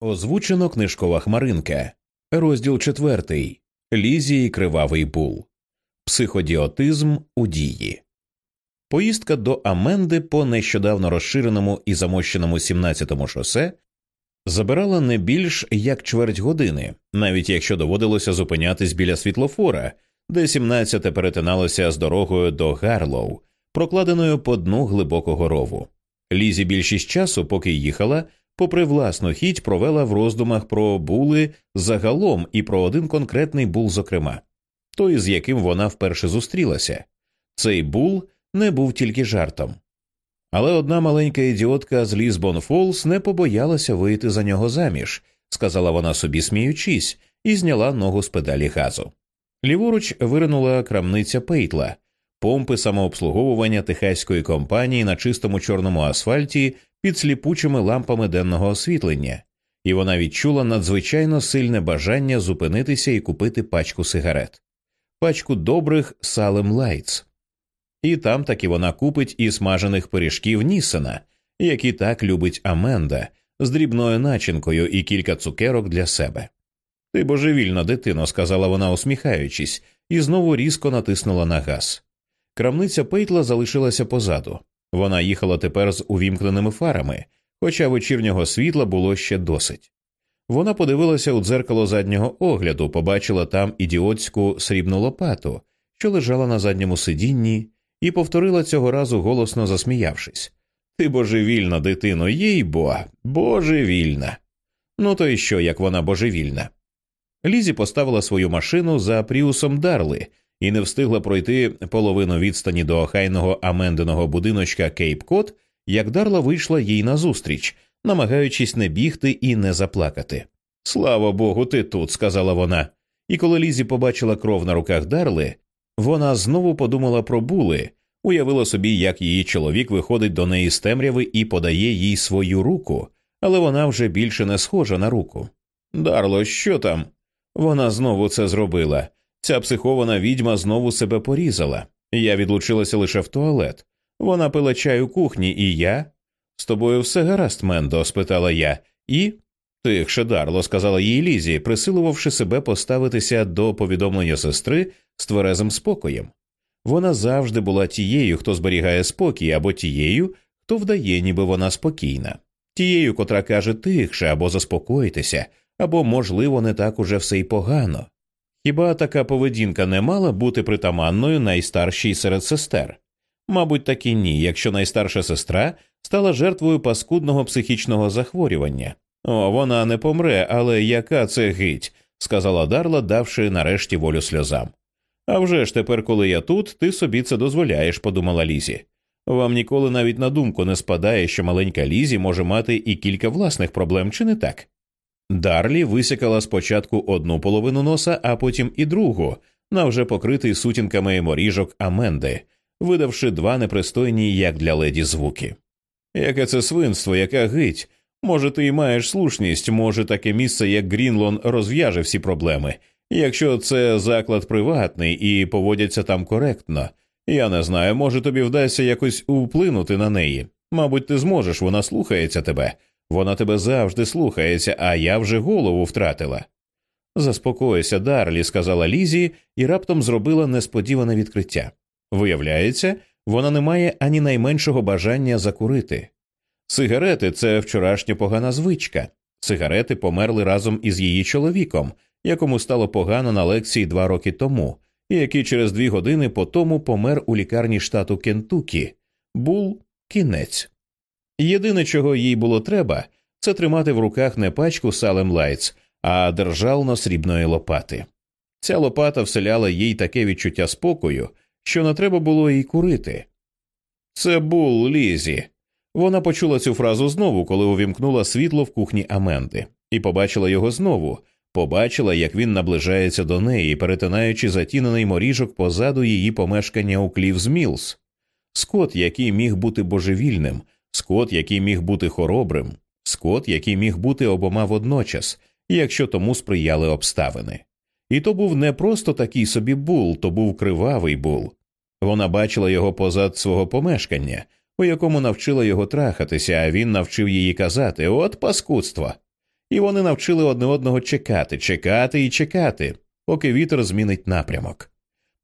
Озвучено книжкова хмаринка, розділ четвертий Лізії Кривавий Бул, Психодіотизм у дії. Поїздка до Аменди по нещодавно розширеному і замощеному 17-му шосе забирала не більш як чверть години, навіть якщо доводилося зупинятись біля світлофора, де 17-те перетиналося з дорогою до Гарлоу, прокладеною по дну глибокого рову. Лізі більшість часу, поки їхала попри власну хіть, провела в роздумах про були загалом і про один конкретний бул, зокрема, той, з яким вона вперше зустрілася. Цей бул не був тільки жартом. Але одна маленька ідіотка з Лізбон Фолс не побоялася вийти за нього заміж, сказала вона собі, сміючись, і зняла ногу з педалі газу. Ліворуч виринула крамниця пейтла, помпи самообслуговування техаської компанії на чистому чорному асфальті під сліпучими лампами денного освітлення, і вона відчула надзвичайно сильне бажання зупинитися і купити пачку сигарет, пачку добрих Салем Лайтс. І там таки вона купить і смажених пиріжків Нісена, які так любить Аменда, з дрібною начинкою і кілька цукерок для себе. Ти божевільна, дитино, сказала вона, усміхаючись, і знову різко натиснула на газ. Крамниця пейтла залишилася позаду. Вона їхала тепер з увімкненими фарами, хоча вечірнього світла було ще досить. Вона подивилася у дзеркало заднього огляду, побачила там ідіотську срібну лопату, що лежала на задньому сидінні, і повторила цього разу голосно засміявшись Ти божевільна, дитино, їй бо, божевільна. Ну то й що, як вона божевільна. Лізі поставила свою машину за пріусом Дарли і не встигла пройти половину відстані до охайного аменденого будиночка Кейп Кот, як Дарла вийшла їй назустріч, намагаючись не бігти і не заплакати. Слава Богу, ти тут, сказала вона. І коли Лізі побачила кров на руках Дарли, вона знову подумала про були, уявила собі, як її чоловік виходить до неї з темряви і подає їй свою руку, але вона вже більше не схожа на руку. Дарло, що там? Вона знову це зробила. Ця психована відьма знову себе порізала. Я відлучилася лише в туалет. Вона пила чай у кухні, і я. З тобою все гаразд, Мендо? спитала я, і. Тихше, Дарло, сказала їй Лізі, присилувавши себе поставитися до повідомлення сестри з тверезим спокоєм. Вона завжди була тією, хто зберігає спокій, або тією, хто вдає, ніби вона спокійна, тією, котра каже тихше або заспокойтеся, або, можливо, не так уже все й погано. Хіба така поведінка не мала бути притаманною найстаршій серед сестер? Мабуть, так і ні, якщо найстарша сестра стала жертвою паскудного психічного захворювання. О, вона не помре, але яка це гить, сказала Дарла, давши нарешті волю сльозам. «А вже ж тепер, коли я тут, ти собі це дозволяєш, подумала Лізі. Вам ніколи навіть на думку не спадає, що маленька Лізі може мати і кілька власних проблем, чи не так? Дарлі висякала спочатку одну половину носа, а потім і другу, на вже покритий сутінками моріжок Аменди, видавши два непристойні, як для леді, звуки. Яке це свинство, яка гить? Може, ти й маєш слушність, може, таке місце, як Грінлон, розв'яже всі проблеми, якщо це заклад приватний і поводяться там коректно. Я не знаю, може тобі вдасться якось вплинути на неї. Мабуть, ти зможеш, вона слухається тебе. Вона тебе завжди слухається, а я вже голову втратила. Заспокойся, Дарлі, сказала Лізі, і раптом зробила несподіване відкриття. Виявляється, вона не має ані найменшого бажання закурити. Сигарети це вчорашня погана звичка. Сигарети померли разом із її чоловіком, якому стало погано на лекції два роки тому, і який через дві години по тому помер у лікарні штату Кентукі. Був кінець. Єдине, чого їй було треба, це тримати в руках не пачку салем лайтс, а держално срібної лопати. Ця лопата вселяла їй таке відчуття спокою, що не треба було їй курити. Це бул Лізі. Вона почула цю фразу знову, коли увімкнула світло в кухні Аменди, і побачила його знову, побачила, як він наближається до неї, перетинаючи затінений моріжок позаду її помешкання у Клівз Мілс. Скот, який міг бути божевільним, Скот, який міг бути хоробрим, скот, який міг бути обома водночас, якщо тому сприяли обставини. І то був не просто такий собі бул, то був кривавий бул. Вона бачила його позад свого помешкання, у якому навчила його трахатися, а він навчив її казати От паскудство. і вони навчили одне одного чекати, чекати і чекати, поки вітер змінить напрямок.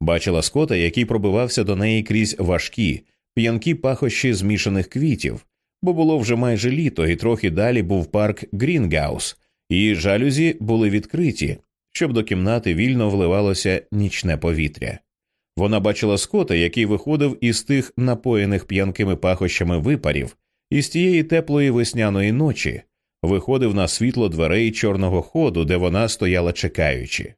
Бачила скота, який пробивався до неї крізь важкі, п'янкі пахощі змішаних квітів, бо було вже майже літо, і трохи далі був парк Грінгаус, і жалюзі були відкриті, щоб до кімнати вільно вливалося нічне повітря. Вона бачила скота, який виходив із тих напоєних п'янкими пахощами випарів, із тієї теплої весняної ночі, виходив на світло дверей чорного ходу, де вона стояла чекаючи.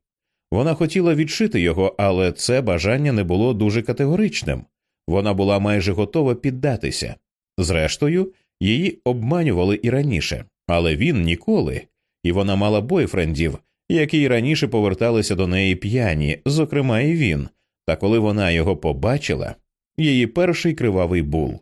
Вона хотіла відшити його, але це бажання не було дуже категоричним. Вона була майже готова піддатися. Зрештою, її обманювали і раніше, але він ніколи, і вона мала бойфрендів, які й раніше поверталися до неї п'яні, зокрема і він. Та коли вона його побачила, її перший кривавий бул.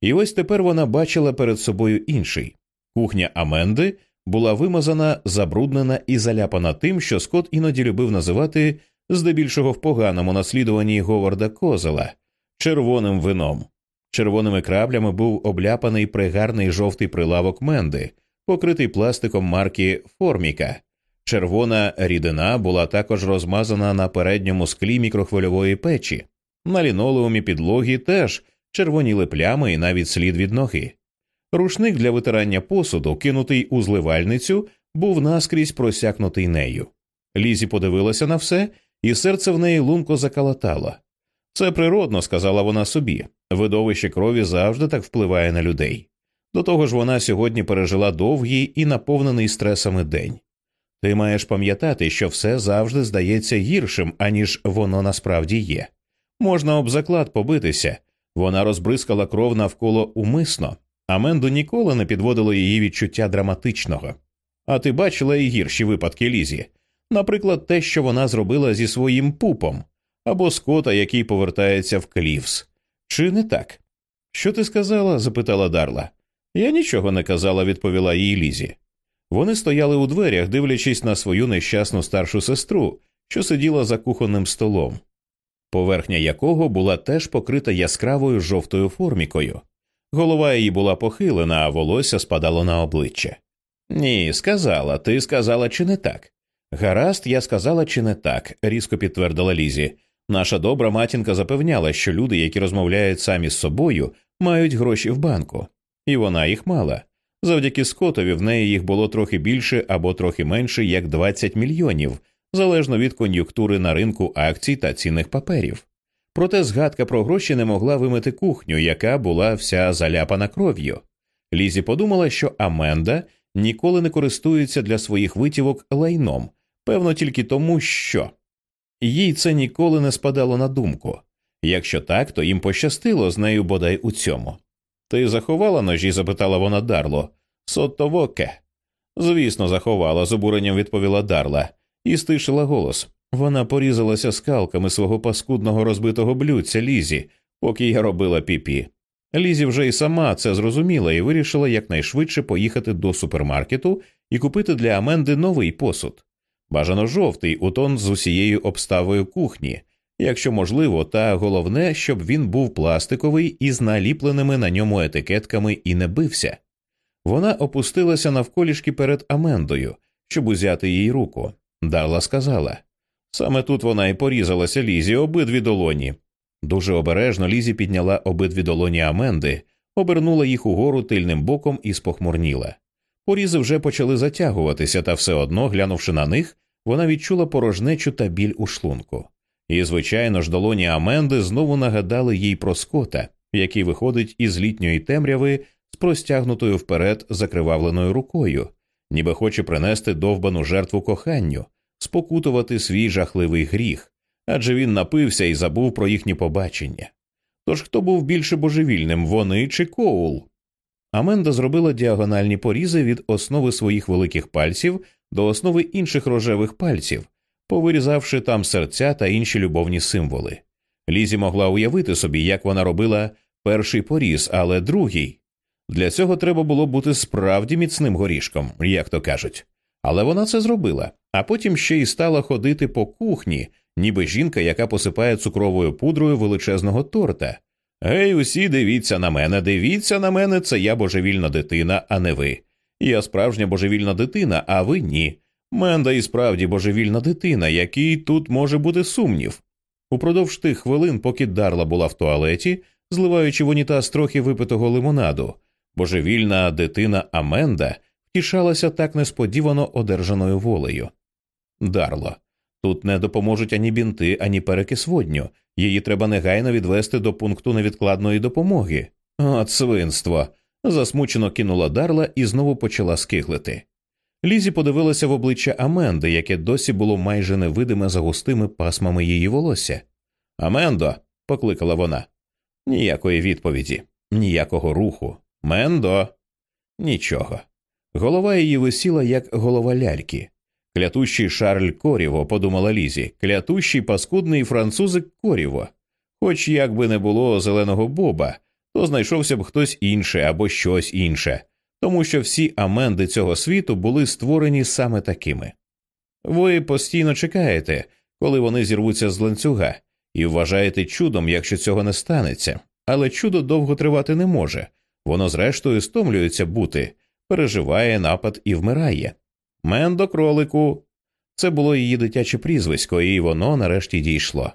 І ось тепер вона бачила перед собою інший. Кухня Аменди була вимазана, забруднена і заляпана тим, що Скот іноді любив називати здебільшого в поганому наслідуванні Говарда Козела червоним вином. Червоними краблями був обляпаний пригарний жовтий прилавок Менди, покритий пластиком марки Форміка. Червона рідина була також розмазана на передньому склі мікрохвильової печі, на лінолеумі підлоги теж червоніли плями і навіть слід від ноги. Рушник для витирання посуду, кинутий у зливальницю, був наскрізь просякнутий нею. Лізі подивилася на все, і серце в неї лунко закалатало. Це природно, сказала вона собі. Видовище крові завжди так впливає на людей. До того ж, вона сьогодні пережила довгий і наповнений стресами день. Ти маєш пам'ятати, що все завжди здається гіршим, аніж воно насправді є. Можна об заклад побитися, вона розбризкала кров навколо умисно, а Менду ніколи не підводило її відчуття драматичного. А ти бачила і гірші випадки Лізі, наприклад, те, що вона зробила зі своїм пупом, або скота, який повертається в Клівс. Чи не так? Що ти сказала? запитала Дарла. Я нічого не казала, відповіла їй Лізі. Вони стояли у дверях, дивлячись на свою нещасну старшу сестру, що сиділа за кухонним столом, поверхня якого була теж покрита яскравою жовтою формікою. Голова її була похилена, а волосся спадало на обличчя. Ні, сказала, ти сказала, чи не так? Гаразд, я сказала, чи не так, різко підтвердила Лізі. Наша добра матінка запевняла, що люди, які розмовляють самі з собою, мають гроші в банку, і вона їх мала. Завдяки Скотові в неї їх було трохи більше або трохи менше, як 20 мільйонів, залежно від кон'юнктури на ринку акцій та цінних паперів. Проте згадка про гроші не могла вимити кухню, яка була вся заляпана кров'ю. Лізі подумала, що Аменда ніколи не користується для своїх витівок лайном, певно, тільки тому, що їй це ніколи не спадало на думку. Якщо так, то їм пощастило з нею бодай у цьому. Ти заховала ножі? запитала вона Дарло. Соттовоке. Звісно, заховала, з обуренням відповіла Дарла і стишила голос. Вона порізалася скалками свого паскудного розбитого блюдця Лізі, поки я робила піпі. Лізі вже й сама це зрозуміла і вирішила якнайшвидше поїхати до супермаркету і купити для Аменди новий посуд. Бажано жовтий у тон з усією обставою кухні, якщо можливо, та головне, щоб він був пластиковий із наліпленими на ньому етикетками і не бився. Вона опустилася навколішки перед Амендою, щоб узяти їй руку. Дарла сказала саме тут вона і порізалася Лізі обидві долоні. Дуже обережно Лізі підняла обидві долоні Аменди, обернула їх угору тильним боком і спохмурніла. Порізи вже почали затягуватися, та все одно, глянувши на них, вона відчула порожнечу та біль у шлунку. І, звичайно ж, долоні Аменди знову нагадали їй про скота, який виходить із літньої темряви з простягнутою вперед закривавленою рукою, ніби хоче принести довбану жертву коханню, спокутувати свій жахливий гріх, адже він напився і забув про їхнє побачення. Тож хто був більше божевільним, вони чи Коул? Аменда зробила діагональні порізи від основи своїх великих пальців до основи інших рожевих пальців, повирізавши там серця та інші любовні символи. Лізі могла уявити собі, як вона робила перший поріз, але другий. Для цього треба було бути справді міцним горішком, як то кажуть. Але вона це зробила, а потім ще й стала ходити по кухні, ніби жінка, яка посипає цукровою пудрою величезного торта. Гей, усі, дивіться на мене, дивіться на мене, це я божевільна дитина, а не ви. Я справжня божевільна дитина, а ви ні. Менда і справді божевільна дитина, який тут може бути сумнів. Упродовж тих хвилин, поки Дарла була в туалеті, зливаючи в унітаз трохи випитого лимонаду, божевільна дитина Аменда втішалася так несподівано одержаною волею. Дарло, тут не допоможуть ані бінти, ані перекис водню. Її треба негайно відвести до пункту невідкладної допомоги. От свинство. засмучено кинула Дарла і знову почала скиглити. Лізі подивилася в обличчя Аменди, яке досі було майже невидиме за густими пасмами її волосся. Амендо, покликала вона. Ніякої відповіді, ніякого руху. Мендо. Нічого. Голова її висіла, як голова ляльки. Клятущий Шарль Коріво, подумала Лізі, клятущий паскудний французик Коріво. Хоч як би не було зеленого боба, то знайшовся б хтось інший або щось інше, тому що всі аменди цього світу були створені саме такими. Ви постійно чекаєте, коли вони зірвуться з ланцюга, і вважаєте чудом, якщо цього не станеться, але чудо довго тривати не може, воно зрештою стомлюється бути, переживає напад і вмирає. Мендо кролику. Це було її дитяче прізвисько, і воно нарешті дійшло.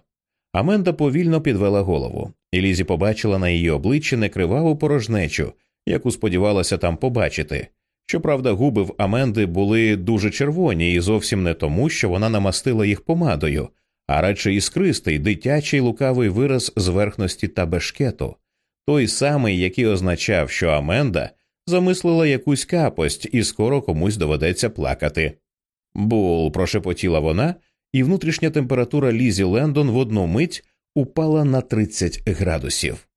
Аменда повільно підвела голову, і Лізі побачила на її обличчі некриваву порожнечу, яку сподівалася там побачити. Щоправда, губи в Аменди були дуже червоні і зовсім не тому, що вона намастила їх помадою, а радше іскристий, дитячий лукавий вираз зверхності та бешкету, той самий, який означав, що Аменда замислила якусь капость, і скоро комусь доведеться плакати. Бул, прошепотіла вона, і внутрішня температура Лізі Лендон в одну мить упала на 30 градусів.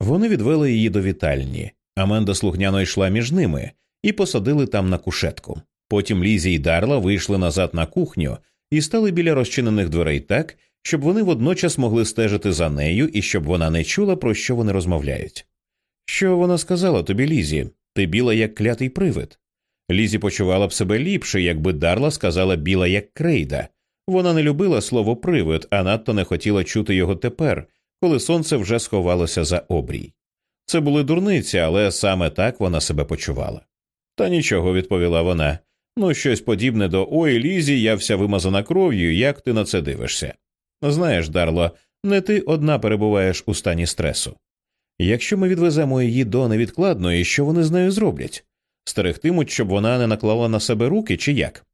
Вони відвели її до вітальні. Аменда слухняно йшла між ними і посадили там на кушетку. Потім Лізі й Дарла вийшли назад на кухню і стали біля розчинених дверей так, щоб вони водночас могли стежити за нею і щоб вона не чула, про що вони розмовляють. Що вона сказала тобі, Лізі? Ти біла, як клятий привид. Лізі почувала б себе ліпше, якби Дарла сказала біла, як крейда. Вона не любила слово привид, а надто не хотіла чути його тепер, коли сонце вже сховалося за обрій. Це були дурниці, але саме так вона себе почувала. Та нічого, відповіла вона. Ну, щось подібне до ой, Лізі, я вся вимазана кров'ю, як ти на це дивишся. Знаєш, Дарло, не ти одна перебуваєш у стані стресу. Якщо ми відвеземо її до невідкладної, що вони з нею зроблять? Стерегтимуть, щоб вона не наклала на себе руки чи як?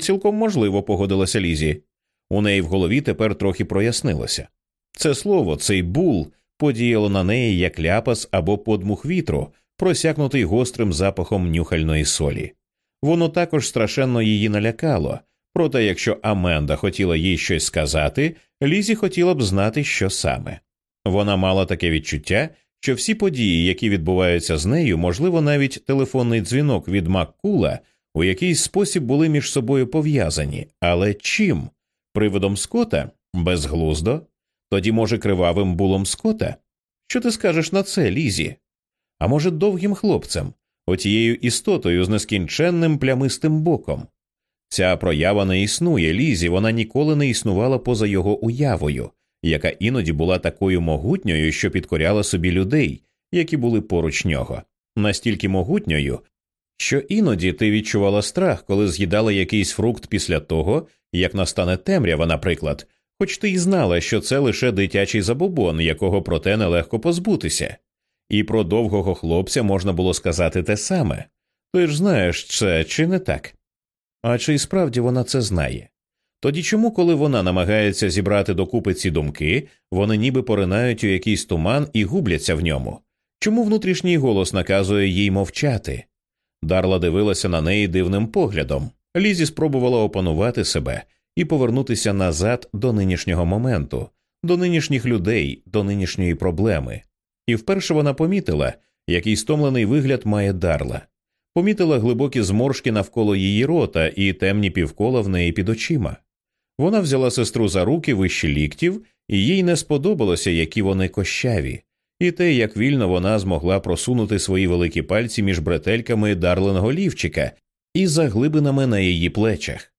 Цілком можливо, погодилася Лізі. У неї в голові тепер трохи прояснилося. Це слово, цей бул подіяло на неї як ляпас або подмух вітру, просякнутий гострим запахом нюхальної солі. Воно також страшенно її налякало, проте якщо Аменда хотіла їй щось сказати, Лізі хотіла б знати, що саме. Вона мала таке відчуття, що всі події, які відбуваються з нею, можливо, навіть телефонний дзвінок від Маккула, у якийсь спосіб були між собою пов'язані, але чим? Приводом Скота? Безглуздо? Тоді, може, кривавим булом Скота? Що ти скажеш на це, Лізі? А може, довгим хлопцем, отією істотою з нескінченним плямистим боком? Ця проява не існує, Лізі, вона ніколи не існувала поза його уявою, яка іноді була такою могутньою, що підкоряла собі людей, які були поруч нього, настільки могутньою, що іноді ти відчувала страх, коли з'їдала якийсь фрукт після того, як настане темрява, наприклад, хоч ти й знала, що це лише дитячий забобон, якого проте нелегко позбутися, і про довгого хлопця можна було сказати те саме. Ти ж знаєш це чи не так? А чи справді вона це знає? Тоді чому, коли вона намагається зібрати докупи ці думки, вони ніби поринають у якийсь туман і губляться в ньому? Чому внутрішній голос наказує їй мовчати? Дарла дивилася на неї дивним поглядом. Лізі спробувала опанувати себе і повернутися назад до нинішнього моменту, до нинішніх людей, до нинішньої проблеми. І вперше вона помітила, який стомлений вигляд має Дарла, помітила глибокі зморшки навколо її рота і темні півкола в неї під очима. Вона взяла сестру за руки вище ліктів, і їй не сподобалося, які вони кощаві, і те, як вільно вона змогла просунути свої великі пальці між бретельками дарленого лівчика і заглибинами на її плечах.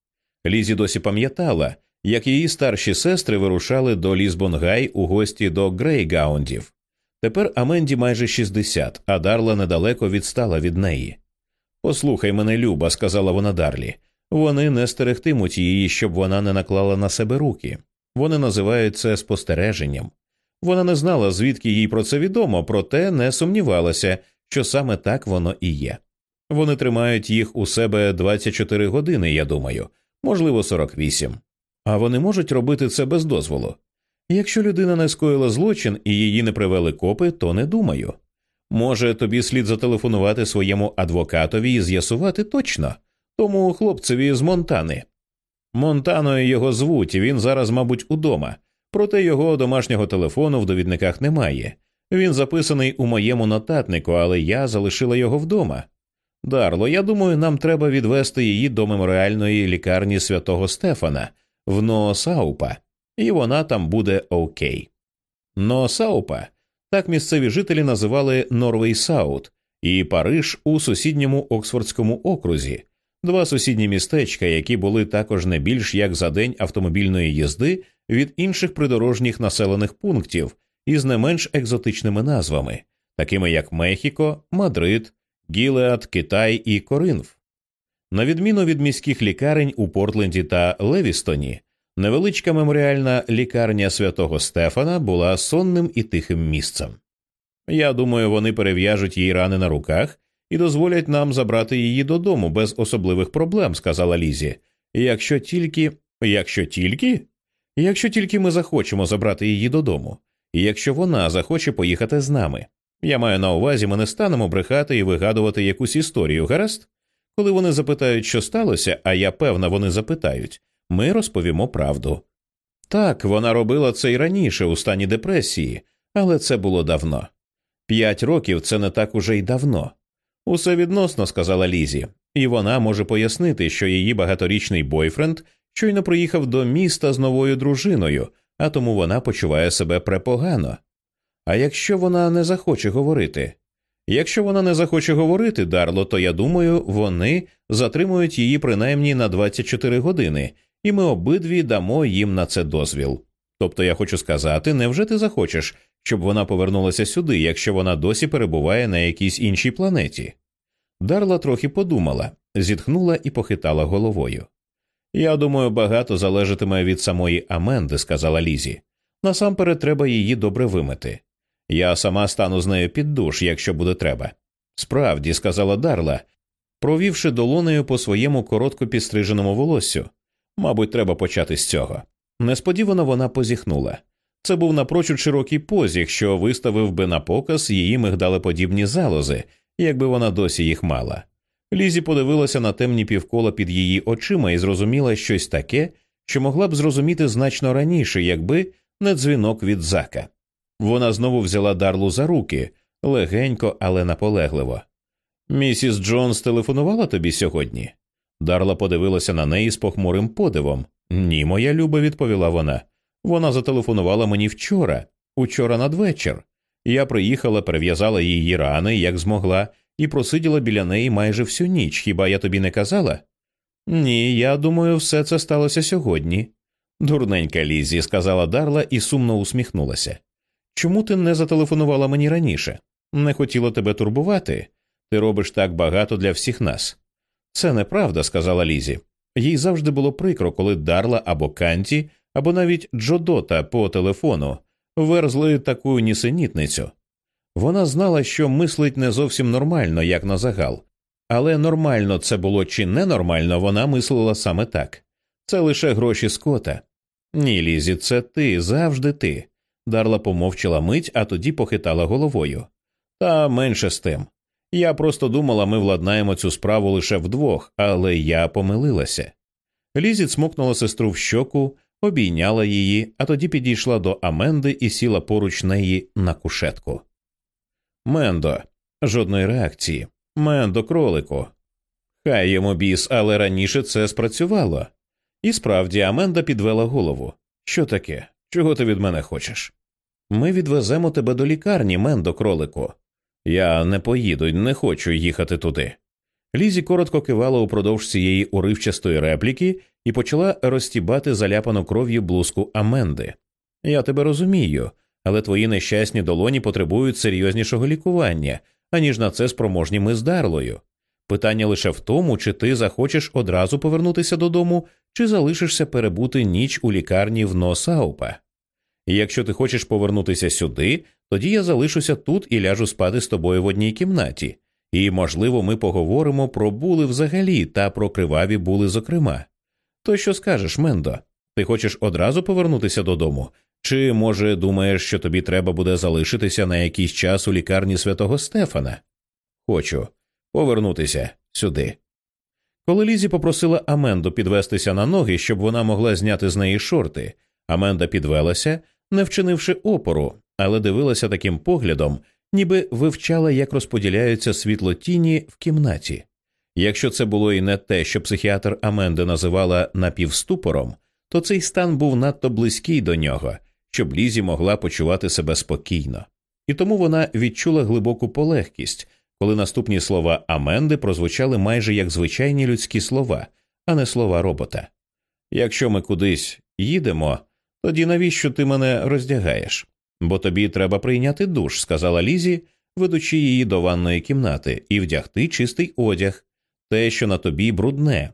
Лізі досі пам'ятала, як її старші сестри вирушали до Лізбонгай у гості до Грейгаундів. Тепер Аменді майже 60, а Дарла недалеко відстала від неї. Послухай мене, Люба, сказала вона Дарлі. Вони не стерегтимуть її, щоб вона не наклала на себе руки. Вони називають це спостереженням. Вона не знала, звідки їй про це відомо, проте не сумнівалася, що саме так воно і є. Вони тримають їх у себе 24 години, я думаю, можливо, 48. А вони можуть робити це без дозволу. Якщо людина не скоїла злочин і її не привели копи, то не думаю. Може, тобі слід зателефонувати своєму адвокатові і з'ясувати точно, тому хлопцеві з Монтани. Монтаною його звуть, він зараз, мабуть, удома, проте його домашнього телефону в довідниках немає. Він записаний у моєму нотатнику, але я залишила його вдома. Дарло, я думаю, нам треба відвести її до меморіальної лікарні святого Стефана в Ноосаупа, і вона там буде окей. Ноосаупа так місцеві жителі називали Норвей Саут і Париж у сусідньому Оксфордському окрузі, два сусідні містечка, які були також не більш як за день автомобільної їзди від інших придорожніх населених пунктів із не менш екзотичними назвами, такими як Мехіко, Мадрид, Гілеад, Китай і Коринф. На відміну від міських лікарень у Портленді та Левістоні, невеличка меморіальна лікарня святого Стефана була сонним і тихим місцем. Я думаю, вони перев'яжуть їй рани на руках і дозволять нам забрати її додому без особливих проблем, сказала Лізі. Якщо тільки. Якщо тільки? Якщо тільки ми захочемо забрати її додому, і якщо вона захоче поїхати з нами. Я маю на увазі, ми не станемо брехати і вигадувати якусь історію, гаразд? Коли вони запитають, що сталося, а я певна, вони запитають, ми розповімо правду. Так, вона робила це й раніше у стані депресії, але це було давно. П'ять років це не так уже й давно. Усе відносно, сказала Лізі, і вона може пояснити, що її багаторічний бойфренд щойно приїхав до міста з новою дружиною, а тому вона почуває себе препогано. А якщо вона не захоче говорити? Якщо вона не захоче говорити, Дарло, то я думаю, вони затримують її принаймні на 24 години, і ми обидві дамо їм на це дозвіл. Тобто я хочу сказати, невже ти захочеш, щоб вона повернулася сюди, якщо вона досі перебуває на якійсь іншій планеті? Дарла трохи подумала, зітхнула і похитала головою. Я думаю, багато залежатиме від самої Аменди, сказала Лізі. Насамперед треба її добре вимити. Я сама стану з нею під душ, якщо буде треба. Справді, сказала Дарла, провівши долонею по своєму коротко підстриженому волоссю. Мабуть, треба почати з цього. Несподівано вона позіхнула. Це був напрочуд широкий позіх, що виставив би на показ її мигдалеподібні залози, якби вона досі їх мала. Лізі подивилася на темні півкола під її очима і зрозуміла щось таке, що могла б зрозуміти значно раніше, якби не дзвінок від зака. Вона знову взяла Дарлу за руки легенько, але наполегливо. Місіс Джонс телефонувала тобі сьогодні? Дарла подивилася на неї з похмурим подивом. Ні, моя люба, відповіла вона. Вона зателефонувала мені вчора, учора надвечір. Я приїхала, перев'язала її рани, як змогла, і просиділа біля неї майже всю ніч. Хіба я тобі не казала? Ні, я думаю, все це сталося сьогодні. Дурненька Лізі, сказала Дарла і сумно усміхнулася. Чому ти не зателефонувала мені раніше? Не хотіла тебе турбувати. Ти робиш так багато для всіх нас. Це неправда, сказала Лізі. Їй завжди було прикро, коли Дарла або Канті, або навіть Джодота по телефону верзли таку нісенітницю. Вона знала, що мислить не зовсім нормально, як на загал, але нормально це було чи ненормально, вона мислила саме так. Це лише гроші скота. Ні, Лізі, це ти, завжди ти. Дарла помовчала мить, а тоді похитала головою. Та менше з тим. Я просто думала, ми владнаємо цю справу лише вдвох, але я помилилася. Лізі цмокнула сестру в щоку, обійняла її, а тоді підійшла до Аменди і сіла поруч неї на кушетку. Мендо, жодної реакції. Мендо, кролику. Хай йому біс, але раніше це спрацювало. І справді Аменда підвела голову. Що таке? Чого ти від мене хочеш? Ми відвеземо тебе до лікарні, Мендо, кролику. Я не поїду, не хочу їхати туди. Лізі коротко кивала упродовж цієї уривчастої репліки і почала розтібати заляпану кров'ю блузку Аменди. Я тебе розумію, але твої нещасні долоні потребують серйознішого лікування, аніж на це спроможні ми з Дарлою. Питання лише в тому, чи ти захочеш одразу повернутися додому, чи залишишся перебути ніч у лікарні в Носаупа. Якщо ти хочеш повернутися сюди, тоді я залишуся тут і ляжу спати з тобою в одній кімнаті, і, можливо, ми поговоримо про були взагалі та про криваві були зокрема. То що скажеш, Мендо? Ти хочеш одразу повернутися додому? Чи, може, думаєш, що тобі треба буде залишитися на якийсь час у лікарні святого Стефана? Хочу повернутися сюди. Коли Лізі попросила Аменду підвестися на ноги, щоб вона могла зняти з неї шорти, Аменда підвелася, не вчинивши опору, але дивилася таким поглядом, ніби вивчала, як розподіляються світло тіні в кімнаті. Якщо це було і не те, що психіатр Аменди називала напівступором, то цей стан був надто близький до нього, щоб Лізі могла почувати себе спокійно. І тому вона відчула глибоку полегкість, коли наступні слова Аменди прозвучали майже як звичайні людські слова, а не слова робота. Якщо ми кудись їдемо, тоді навіщо ти мене роздягаєш? Бо тобі треба прийняти душ, сказала Лізі, ведучи її до ванної кімнати, і вдягти чистий одяг, те, що на тобі брудне.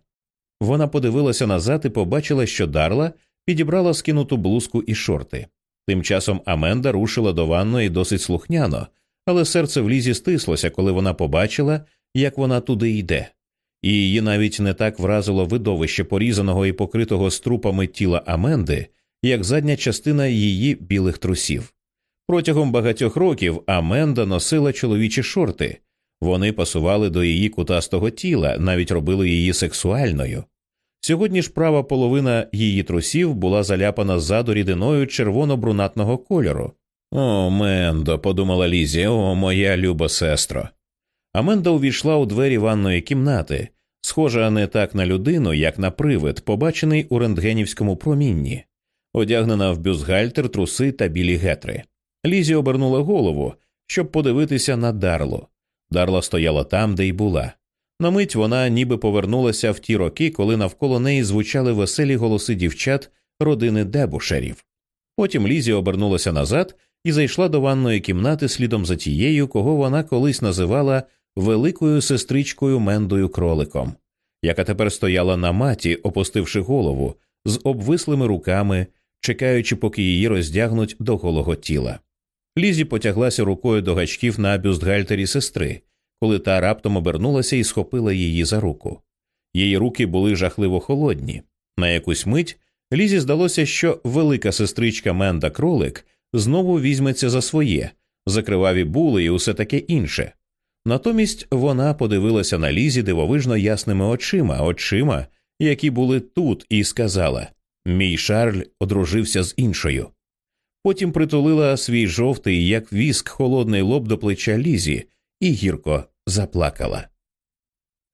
Вона подивилася назад і побачила, що Дарла підібрала скинуту блузку і шорти. Тим часом Аменда рушила до ванної досить слухняно, але серце в лізі стислося, коли вона побачила, як вона туди йде. І її навіть не так вразило видовище порізаного і покритого струпами тіла Аменди, як задня частина її білих трусів. Протягом багатьох років Аменда носила чоловічі шорти, вони пасували до її кутастого тіла, навіть робили її сексуальною. Сьогодні ж права половина її трусів була заляпана ззаду рідиною червоно-брунатного кольору. О, Мендо, подумала Лізі, о, моя люба сестро. Аменда увійшла у двері ванної кімнати, схожа не так на людину, як на привид, побачений у рентгенівському промінні, одягнена в бюзгальтер, труси та білі гетри. Лізі обернула голову, щоб подивитися на Дарлу. Дарла стояла там, де й була. На мить вона ніби повернулася в ті роки, коли навколо неї звучали веселі голоси дівчат родини дебушерів. Потім Лізі обернулася назад і зайшла до ванної кімнати слідом за тією, кого вона колись називала великою сестричкою Мендою кроликом, яка тепер стояла на маті, опустивши голову, з обвислими руками, чекаючи, поки її роздягнуть до голого тіла. Лізі потяглася рукою до гачків на бюстгальтері сестри, коли та раптом обернулася і схопила її за руку. Її руки були жахливо холодні. На якусь мить Лізі здалося, що велика сестричка Менда кролик знову візьметься за своє, закриваві були і усе таке інше. Натомість вона подивилася на Лізі дивовижно ясними очима, очима, які були тут, і сказала Мій Шарль одружився з іншою. Потім притулила свій жовтий, як віск, холодний лоб до плеча Лізі, і гірко заплакала.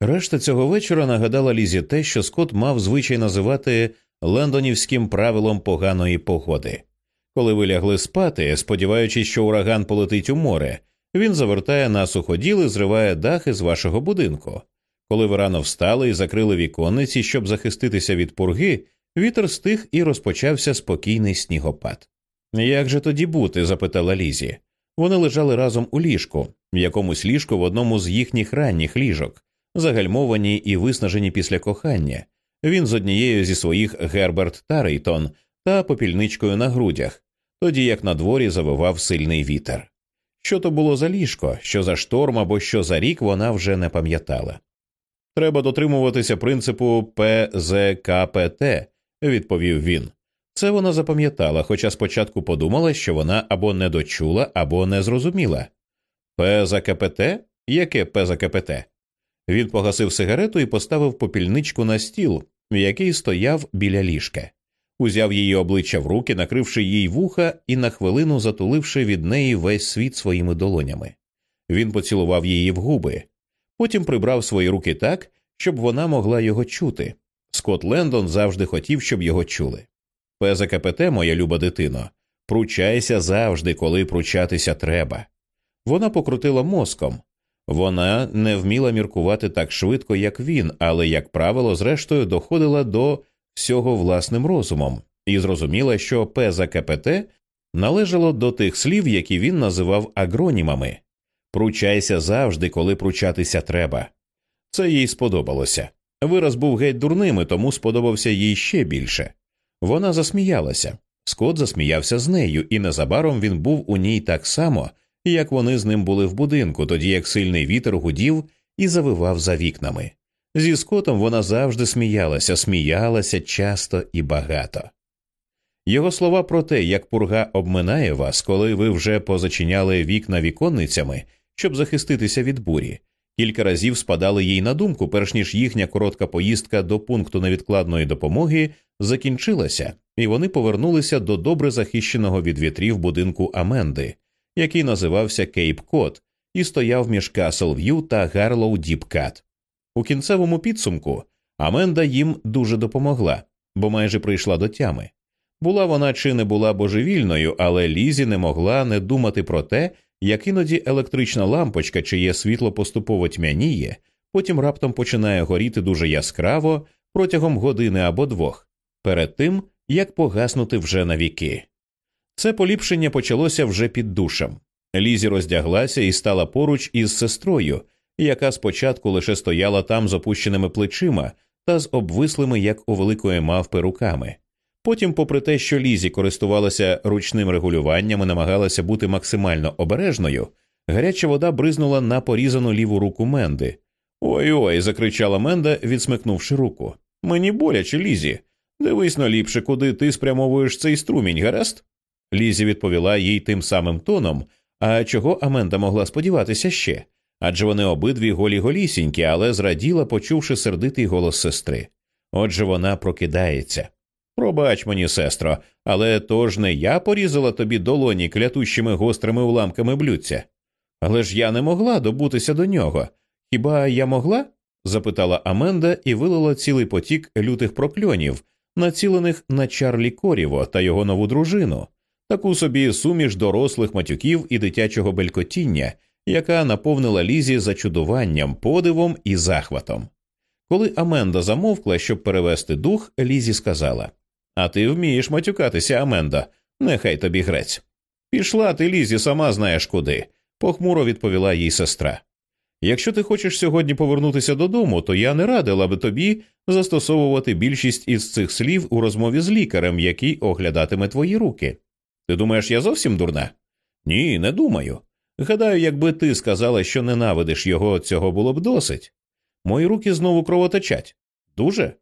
Решта цього вечора нагадала Лізі те, що Скот мав звичай називати лендонівським правилом поганої погоди. Коли ви лягли спати, сподіваючись, що ураган полетить у море, він завертає на суходіл і зриває дахи з вашого будинку. Коли ви рано встали і закрили віконниці, щоб захиститися від пурги, вітер стих і розпочався спокійний снігопад. Як же тоді бути? запитала Лізі. Вони лежали разом у ліжку, в якомусь ліжку в одному з їхніх ранніх ліжок, загальмовані і виснажені після кохання. Він з однією зі своїх Герберт Тарейтон та попільничкою на грудях, тоді як на дворі завивав сильний вітер. Що то було за ліжко, що за шторм або що за рік вона вже не пам'ятала. Треба дотримуватися принципу ПЗКПТ, відповів він. Це вона запам'ятала, хоча спочатку подумала, що вона або не дочула, або не зрозуміла. П за? Яке П за? Він погасив сигарету і поставив попільничку на стіл, який стояв біля ліжка, узяв її обличчя в руки, накривши їй вуха і на хвилину затуливши від неї весь світ своїми долонями. Він поцілував її в губи, потім прибрав свої руки так, щоб вона могла його чути. Скот Лендон завжди хотів, щоб його чули. ПЗКПТ, моя люба дитино, пручайся завжди, коли пручатися треба. Вона покрутила мозком. Вона не вміла міркувати так швидко, як він, але, як правило, зрештою доходила до всього власним розумом і зрозуміла, що ПЗКПТ належало до тих слів, які він називав агронімами пручайся завжди, коли пручатися треба. Це їй сподобалося. Вираз був геть дурним, і тому сподобався їй ще більше. Вона засміялася. Скот засміявся з нею, і незабаром він був у ній так само, як вони з ним були в будинку, тоді як сильний вітер гудів і завивав за вікнами. Зі скотом вона завжди сміялася, сміялася часто і багато. Його слова про те, як пурга обминає вас, коли ви вже позачиняли вікна віконницями, щоб захиститися від бурі, кілька разів спадали їй на думку, перш ніж їхня коротка поїздка до пункту невідкладної допомоги закінчилася, і вони повернулися до добре захищеного від вітрів будинку Аменди, який називався Кейп Кот, і стояв між Касл В'ю та Гарлоу Діп Кат. У кінцевому підсумку Аменда їм дуже допомогла, бо майже прийшла до тями. Була вона чи не була божевільною, але Лізі не могла не думати про те, як іноді електрична лампочка, чиє світло поступово тьмяніє, потім раптом починає горіти дуже яскраво протягом години або двох, перед тим як погаснути вже на віки. Це поліпшення почалося вже під душем. Лізі роздяглася і стала поруч із сестрою, яка спочатку лише стояла там з опущеними плечима та з обвислими, як у великої мавпи, руками. Потім, попри те, що Лізі користувалася ручним регулюванням і намагалася бути максимально обережною, гаряча вода бризнула на порізану ліву руку Менди. Ой ой. закричала Менда, відсмикнувши руку. Мені боляче, Лізі. Дивись на ліпше, куди ти спрямовуєш цей струмінь, гаразд? Лізі відповіла їй тим самим тоном, а чого Аменда могла сподіватися ще? Адже вони обидві голі голісінькі, але зраділа, почувши сердитий голос сестри. Отже, вона прокидається. Пробач мені, сестро, але то ж не я порізала тобі долоні клятущими гострими уламками блюдця. Але ж я не могла добутися до нього. Хіба я могла? запитала Аменда і вилила цілий потік лютих прокльонів, націлених на Чарлі Коріво та його нову дружину, таку собі суміш дорослих матюків і дитячого белькотіння, яка наповнила лізі зачудуванням, подивом і захватом. Коли Аменда замовкла, щоб перевести дух, Лізі сказала А ти вмієш матюкатися, Аменда, нехай тобі грець. Пішла ти, Лізі, сама знаєш куди, похмуро відповіла їй сестра. Якщо ти хочеш сьогодні повернутися додому, то я не радила би тобі застосовувати більшість із цих слів у розмові з лікарем, який оглядатиме твої руки. Ти думаєш, я зовсім дурна? Ні, не думаю. Гадаю, якби ти сказала, що ненавидиш його, цього було б досить. Мої руки знову кровоточать. Дуже?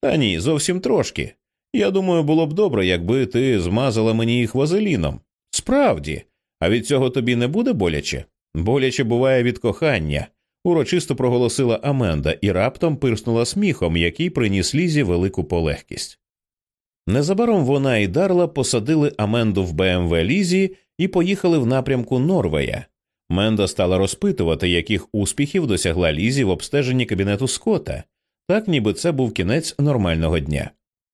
Та ні, зовсім трошки. Я думаю, було б добре, якби ти змазала мені їх вазеліном. Справді, а від цього тобі не буде боляче? Боляче буває від кохання, урочисто проголосила Аменда і раптом пирснула сміхом, який приніс лізі велику полегкість. Незабаром вона і Дарла посадили Аменду в БМВ Лізі і поїхали в напрямку Норвея. Менда стала розпитувати, яких успіхів досягла Лізі в обстеженні кабінету Скотта, так ніби це був кінець нормального дня.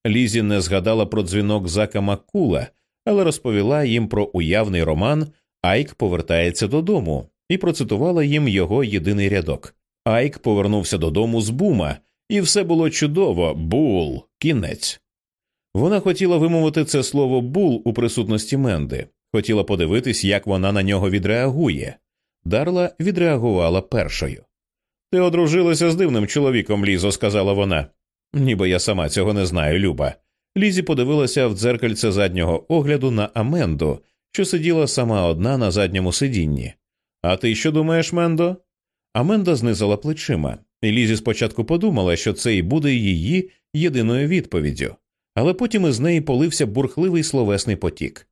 Лізі не згадала про дзвінок Зака Маккула, але розповіла їм про уявний роман Айк повертається додому і процитувала їм його єдиний рядок. Айк повернувся додому з бума, і все було чудово, бул, кінець. Вона хотіла вимовити це слово бул у присутності Менди, хотіла подивитись, як вона на нього відреагує. Дарла відреагувала першою. Ти одружилася з дивним чоловіком, Лізо, сказала вона. Ніби я сама цього не знаю, Люба. Лізі подивилася в дзеркальце заднього огляду на Аменду, що сиділа сама одна на задньому сидінні. А ти що думаєш, Мендо? Аменда знизила плечима, і Лізі спочатку подумала, що це і буде її єдиною відповіддю, але потім із неї полився бурхливий словесний потік.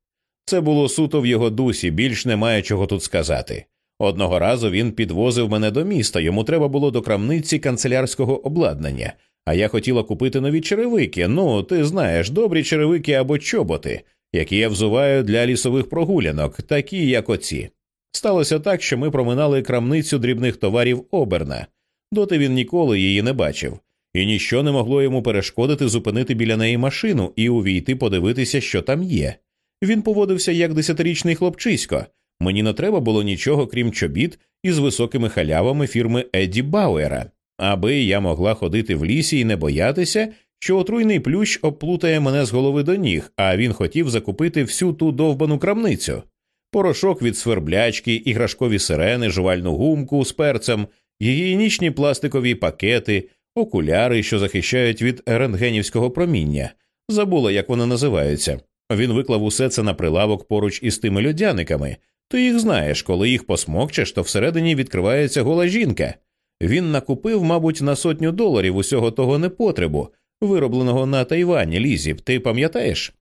Це було суто в його дусі, більш немає чого тут сказати. Одного разу він підвозив мене до міста, йому треба було до крамниці канцелярського обладнання, а я хотіла купити нові черевики. Ну, ти знаєш, добрі черевики або чоботи, які я взуваю для лісових прогулянок, такі, як оці. Сталося так, що ми проминали крамницю дрібних товарів Оберна, доти він ніколи її не бачив, і ніщо не могло йому перешкодити зупинити біля неї машину і увійти подивитися, що там є. Він поводився як десятирічний хлопчисько. Мені не треба було нічого, крім чобіт із високими халявами фірми Едді Бауера, аби я могла ходити в лісі і не боятися, що отруйний плющ обплутає мене з голови до ніг, а він хотів закупити всю ту довбану крамницю. Порошок від сверблячки, іграшкові сирени, жувальну гумку з перцем гігієнічні пластикові пакети, окуляри, що захищають від рентгенівського проміння. Забула, як вони називаються. Він виклав усе це на прилавок поруч із тими льодяниками. Ти їх знаєш, коли їх посмокчеш, то всередині відкривається гола жінка. Він накупив, мабуть, на сотню доларів усього того непотребу, виробленого на Тайвані Лізі. Ти пам'ятаєш?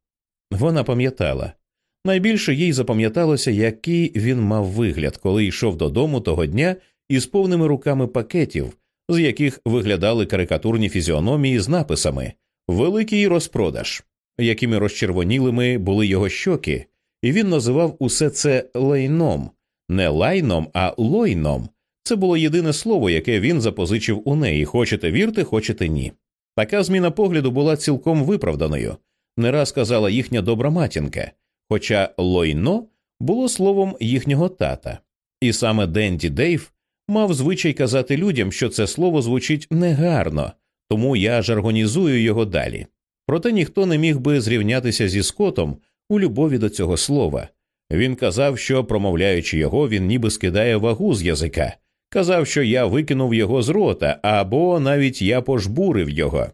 Вона пам'ятала. Найбільше їй запам'яталося, який він мав вигляд, коли йшов додому того дня із повними руками пакетів, з яких виглядали карикатурні фізіономії з написами Великий розпродаж, якими розчервонілими були його щоки, і він називав усе це лайном, не лайном, а лойном. Це було єдине слово, яке він запозичив у неї. Хочете вірте, хочете ні. Така зміна погляду була цілком виправданою. Не раз казала їхня добра матінка, хоча лойно було словом їхнього тата. І саме Денді Дейв мав звичай казати людям, що це слово звучить негарно, тому я жаргонізую його далі. Проте ніхто не міг би зрівнятися зі скотом у любові до цього слова. Він казав, що, промовляючи його, він ніби скидає вагу з язика, казав, що я викинув його з рота, або навіть я пожбурив його.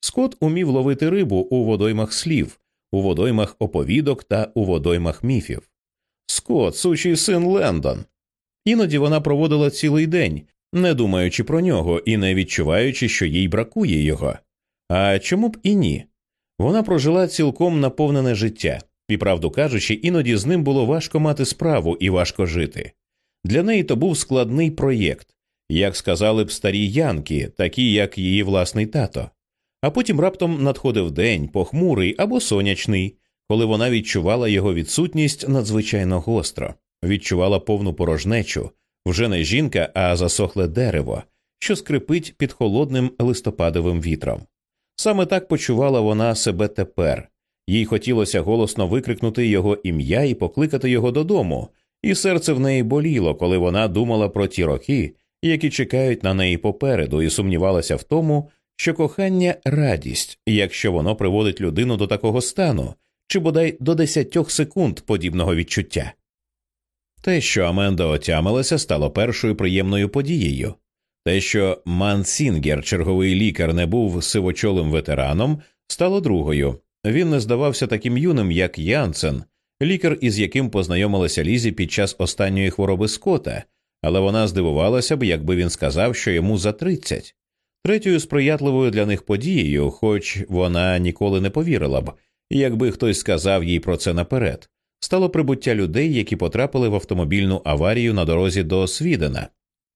Скот умів ловити рибу у водоймах слів, у водоймах оповідок та у водоймах міфів. Скот, сучий син Лендон. Іноді вона проводила цілий день, не думаючи про нього і не відчуваючи, що їй бракує його. А чому б і ні? Вона прожила цілком наповнене життя, і, правду кажучи, іноді з ним було важко мати справу і важко жити. Для неї то був складний проєкт, як сказали б старі янки, такі як її власний тато. А потім раптом надходив день, похмурий або сонячний, коли вона відчувала його відсутність надзвичайно гостро, відчувала повну порожнечу, вже не жінка, а засохле дерево, що скрипить під холодним листопадовим вітром. Саме так почувала вона себе тепер. Їй хотілося голосно викрикнути його ім'я і покликати його додому, і серце в неї боліло, коли вона думала про ті роки, які чекають на неї попереду, і сумнівалася в тому, що кохання радість, якщо воно приводить людину до такого стану, чи бодай до десятьох секунд подібного відчуття. Те, що Аменда отямилася, стало першою приємною подією. Те, що Мансінгер, черговий лікар, не був сивочолим ветераном, стало другою. Він не здавався таким юним, як Янсен, лікар, із яким познайомилася Лізі під час останньої хвороби Скота, але вона здивувалася б, якби він сказав, що йому за тридцять. Третьою сприятливою для них подією, хоч вона ніколи не повірила б, якби хтось сказав їй про це наперед, стало прибуття людей, які потрапили в автомобільну аварію на дорозі до Свідена.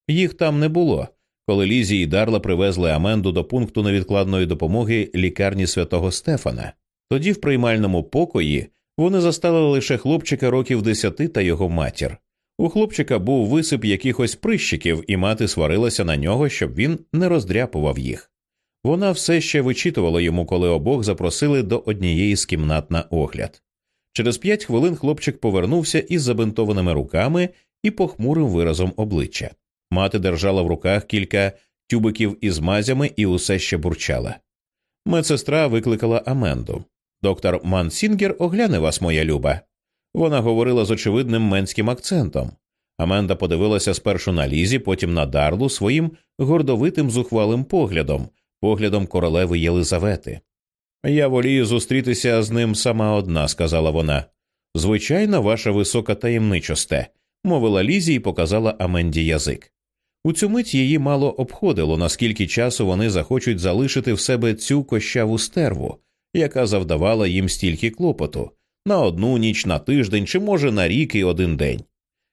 Їх там не було, коли Лізі і Дарла привезли Аменду до пункту невідкладної допомоги лікарні святого Стефана. Тоді в приймальному покої вони застали лише хлопчика років десяти та його матір. У хлопчика був висип якихось прищиків, і мати сварилася на нього, щоб він не роздряпував їх. Вона все ще вичитувала йому, коли обох запросили до однієї з кімнат на огляд. Через п'ять хвилин хлопчик повернувся із забинтованими руками і похмурим виразом обличчя. Мати держала в руках кілька тюбиків із мазями і усе ще бурчала. Медсестра викликала Аменду. Доктор Мансінгер огляне вас, моя люба. Вона говорила з очевидним менським акцентом. Аменда подивилася спершу на лізі, потім на Дарлу своїм гордовитим зухвалим поглядом, поглядом королеви Єлизавети. Я волію зустрітися з ним сама одна, сказала вона. Звичайно, ваша висока таємничосте, мовила Лізі і показала Аменді язик. У цю мить її мало обходило, наскільки часу вони захочуть залишити в себе цю кощаву стерву, яка завдавала їм стільки клопоту на одну ніч, на тиждень чи, може, на рік і один день.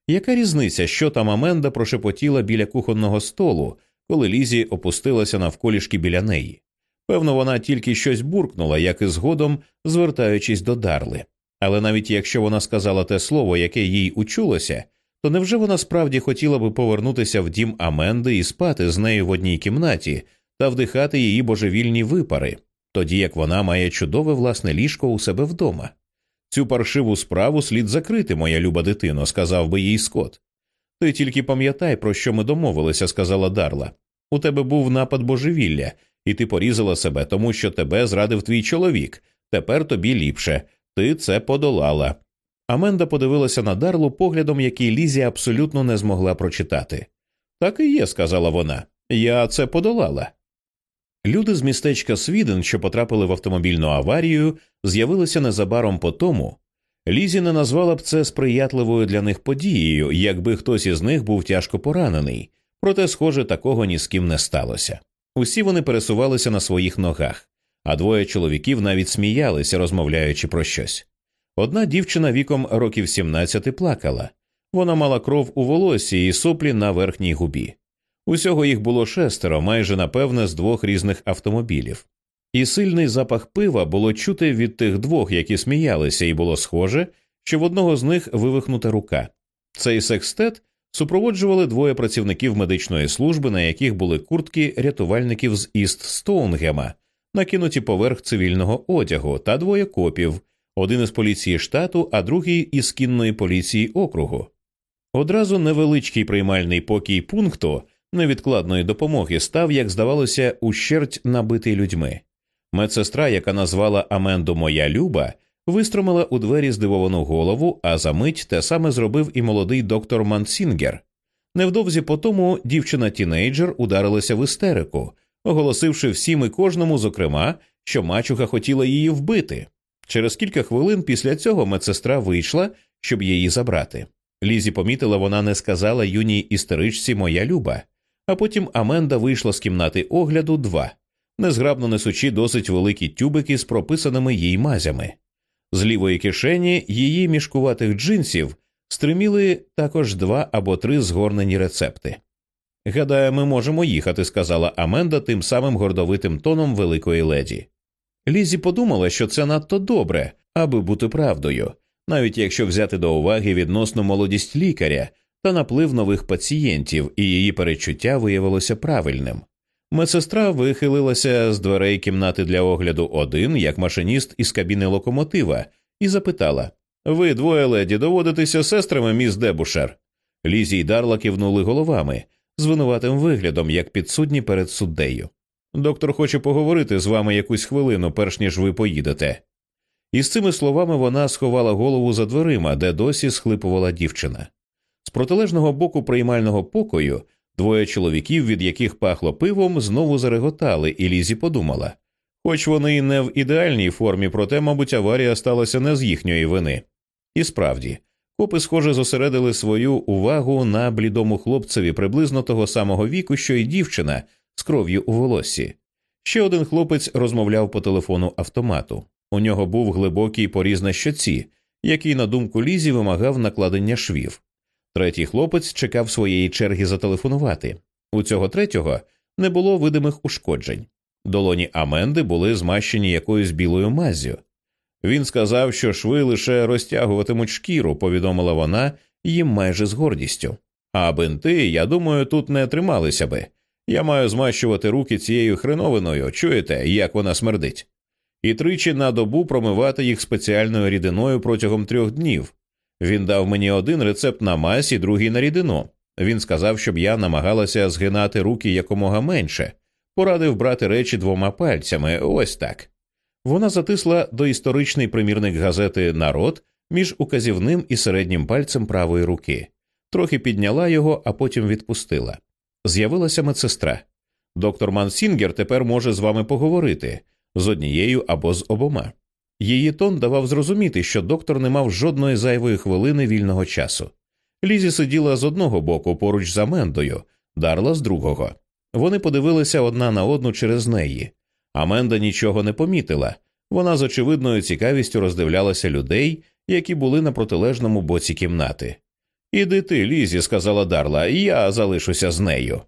Яка різниця, що там Аменда прошепотіла біля кухонного столу, коли Лізі опустилася навколішки біля неї? Певно, вона тільки щось буркнула, як і згодом звертаючись до Дарли. Але навіть якщо вона сказала те слово, яке їй учулося, то невже вона справді хотіла би повернутися в дім Аменди і спати з нею в одній кімнаті та вдихати її божевільні випари, тоді як вона має чудове власне ліжко у себе вдома? Цю паршиву справу слід закрити, моя люба дитино, сказав би їй Скот. Ти тільки пам'ятай, про що ми домовилися, сказала Дарла. У тебе був напад божевілля, і ти порізала себе, тому що тебе зрадив твій чоловік. Тепер тобі ліпше. Ти це подолала. Аменда подивилася на Дарлу поглядом, який Лізі абсолютно не змогла прочитати. Так і є, сказала вона. Я це подолала. Люди з містечка Свіден, що потрапили в автомобільну аварію, з'явилися незабаром по тому. Лізі не назвала б це сприятливою для них подією, якби хтось із них був тяжко поранений, проте, схоже, такого ні з ким не сталося. Усі вони пересувалися на своїх ногах, а двоє чоловіків навіть сміялися, розмовляючи про щось. Одна дівчина віком років 17 плакала. Вона мала кров у волосі і соплі на верхній губі. Усього їх було шестеро, майже напевне, з двох різних автомобілів. І сильний запах пива було чути від тих двох, які сміялися, і було схоже, що в одного з них вивихнута рука. Цей секстет супроводжували двоє працівників медичної служби, на яких були куртки рятувальників з Іст Стоунгема, накинуті поверх цивільного одягу, та двоє копів, один із поліції штату, а другий із кінної поліції округу. Одразу невеличкий приймальний покій пункту невідкладної допомоги став, як здавалося, ущерть набитий людьми. Медсестра, яка назвала Аменду Моя Люба, вистромила у двері здивовану голову, а за мить те саме зробив і молодий доктор Мансінгер. Невдовзі по тому дівчина тінейджер ударилася в істерику, оголосивши всім і кожному, зокрема, що мачуха хотіла її вбити. Через кілька хвилин після цього медсестра вийшла, щоб її забрати. Лізі помітила, вона не сказала юній істеричці Моя Люба, а потім Аменда вийшла з кімнати огляду два, незграбно несучи досить великі тюбики з прописаними їй мазями. З лівої кишені її мішкуватих джинсів стриміли також два або три згорнені рецепти. Гадаю, ми можемо їхати, сказала Аменда тим самим гордовитим тоном великої леді. Лізі подумала, що це надто добре, аби бути правдою, навіть якщо взяти до уваги відносну молодість лікаря та наплив нових пацієнтів, і її перечуття виявилося правильним. Медсестра вихилилася з дверей кімнати для огляду один, як машиніст із кабіни локомотива, і запитала Ви двоє леді доводитеся сестрами, міс Дебушер. Лізі й Дарла кивнули головами з винуватим виглядом, як підсудні перед суддею. Доктор хоче поговорити з вами якусь хвилину, перш ніж ви поїдете. І з цими словами вона сховала голову за дверима, де досі схлипувала дівчина. З протилежного боку приймального покою двоє чоловіків, від яких пахло пивом, знову зареготали, і Лізі подумала хоч вони й не в ідеальній формі, проте, мабуть, аварія сталася не з їхньої вини. І справді, копи, схоже, зосередили свою увагу на блідому хлопцеві приблизно того самого віку, що й дівчина з кров'ю у волоссі. Ще один хлопець розмовляв по телефону автомату. У нього був глибокий поріз на щоці, який, на думку Лізі, вимагав накладення швів. Третій хлопець чекав своєї черги зателефонувати. У цього третього не було видимих ушкоджень. Долоні Аменди були змащені якоюсь білою маззю. Він сказав, що шви лише розтягуватимуть шкіру, повідомила вона їм майже з гордістю. А бинти, я думаю, тут не трималися би. Я маю змащувати руки цією хреновиною, чуєте, як вона смердить, і тричі на добу промивати їх спеціальною рідиною протягом трьох днів. Він дав мені один рецепт на масі, другий на рідину. Він сказав, щоб я намагалася згинати руки якомога менше, порадив брати речі двома пальцями, ось так. Вона затисла доісторичний примірник газети Народ між указівним і середнім пальцем правої руки, трохи підняла його, а потім відпустила. З'явилася медсестра. Доктор Мансінгер тепер може з вами поговорити з однією або з обома. Її тон давав зрозуміти, що доктор не мав жодної зайвої хвилини вільного часу. Лізі сиділа з одного боку поруч з Амендою, Дарла з другого. Вони подивилися одна на одну через неї. Аменда нічого не помітила. Вона з очевидною цікавістю роздивлялася людей, які були на протилежному боці кімнати. Іди ти, Лізі, сказала Дарла, я залишуся з нею.